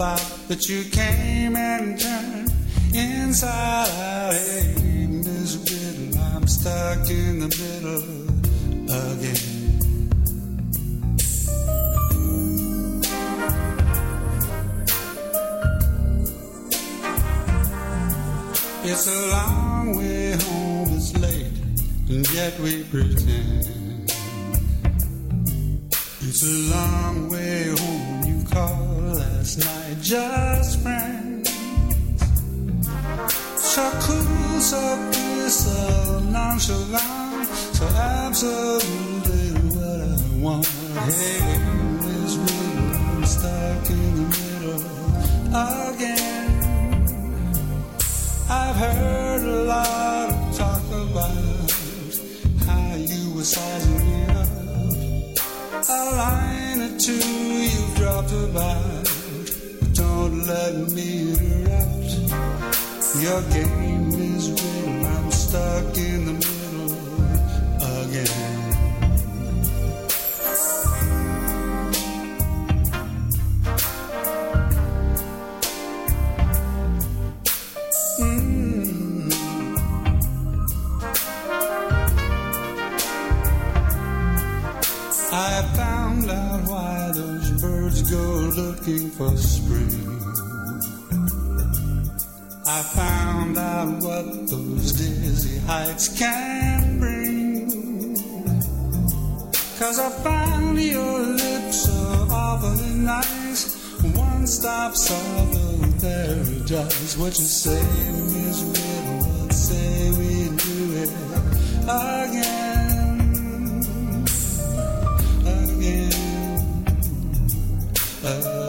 about. But you came and turned inside out. Hey, Miss Riddle, I'm stuck in the middle again. It's a long way home, it's late, and yet we pretend. It's a long way just friends. So cool, so clear, so nonchalant, so absolutely what I want. Hey, Miss Riddle, I'm stuck in the middle again. I've heard a lot of talk about how you were sizing me up. A line or two you've dropped about, don't let me interrupt. Your game is rigged, I'm stuck in the I found out what those dizzy heights can bring. Cause I found your lips so awfully nice. One stop south of paradise. What you say, Miss Riddle? What say we do it again? again, again.